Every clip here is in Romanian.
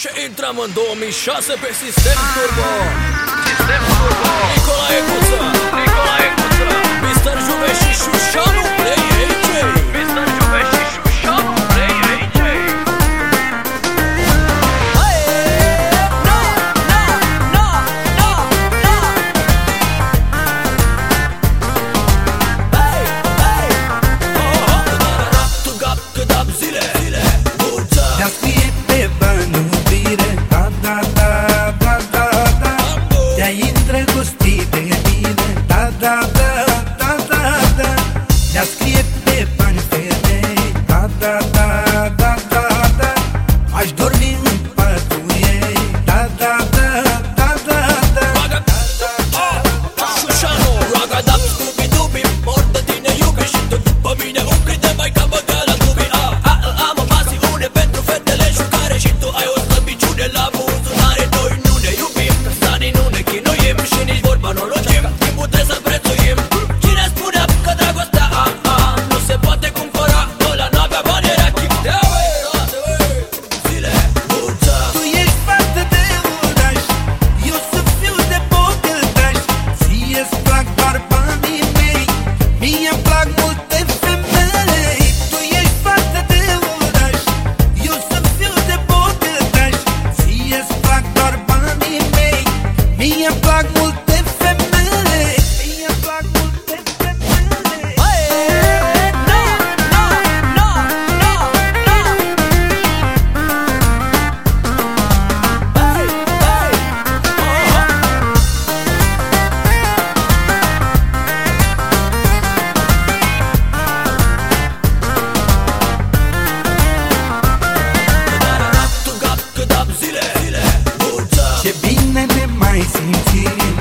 Și intrăm în 2006 pe Sistem Turbo. Sistem Turbo. Nicolae Cuța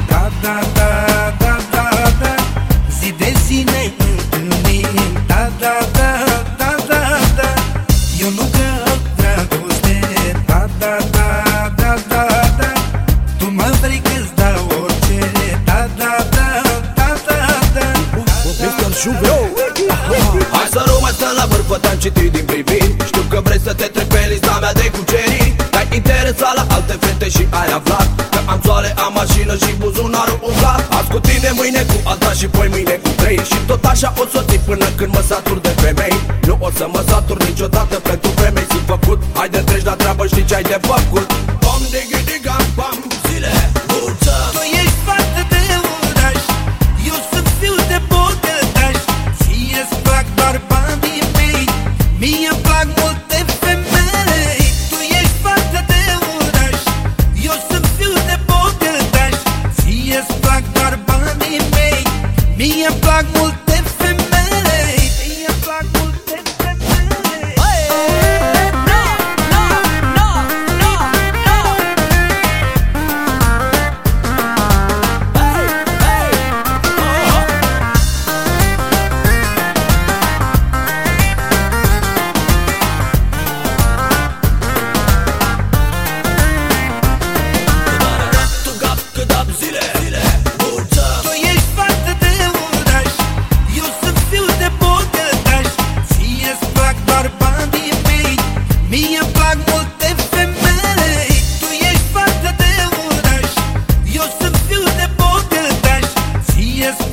Da, da, da, da, da, da Zi de Da, da, da, da, da, da Eu nu găb dragoste Da, da, da, da, da, da Tu mă vrei că-ți Da, da, da, da, da, da Hai să nu mai stăm la vârfă, te-am citit din privind Știu că vrei să te trec pe lista mea de cucerii. Te-ai interesat la alte fete și ai aflat picioare am mașină și buzunarul umblat. Azi cu tine, mâine cu alta și poi mâine cu trei. Și tot așa o să ții până când mă satur de femei. Nu o să mă satur niciodată pentru femei. Sunt făcut, hai de treci la treabă, știi ce ai de făcut? multa. yes.